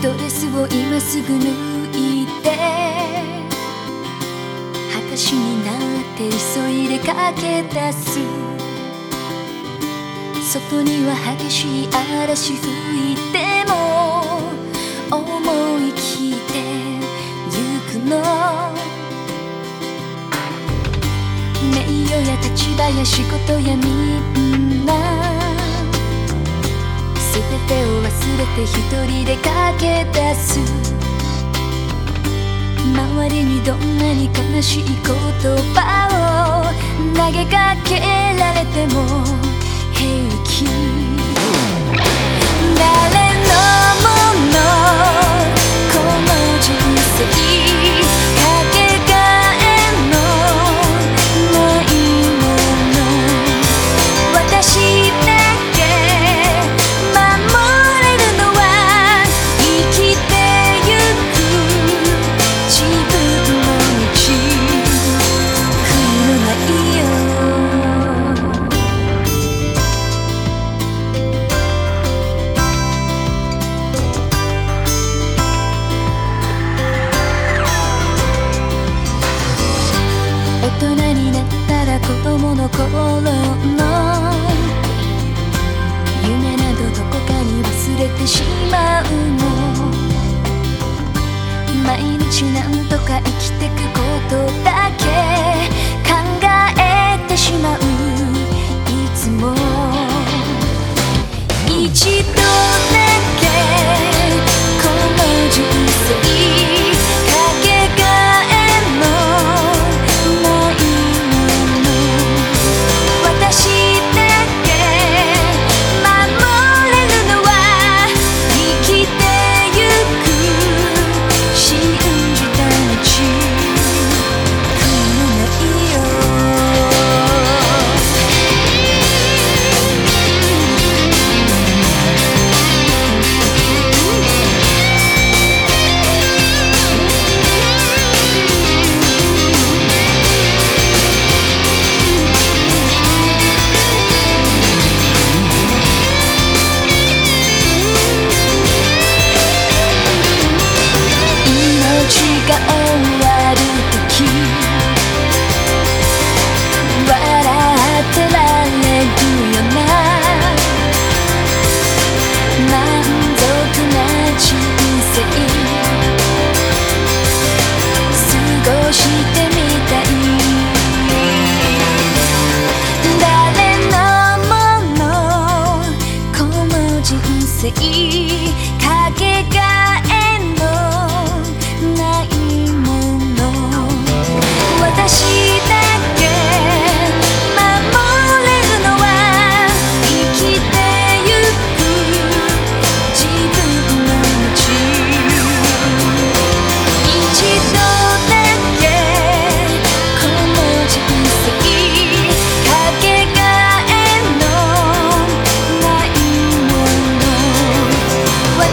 ドレスを今すぐ抜いて裸足になって急いで駆け出す外には激しい嵐吹いても思い切って行くの。名誉や立場や仕事やみんな。全てを忘れて一人で駆け出す。周りにどんなに悲しい言葉を投げかけられても平気。誰子供の頃の夢などどこかに忘れてしまうの。毎日なんとか生きてくことだけ。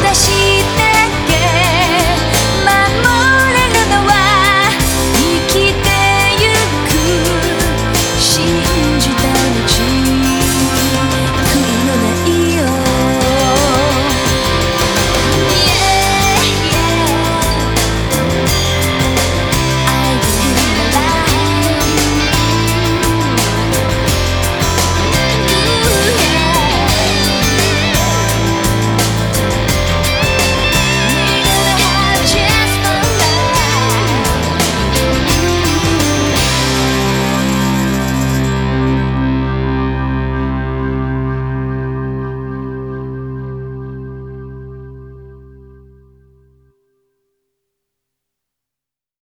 在心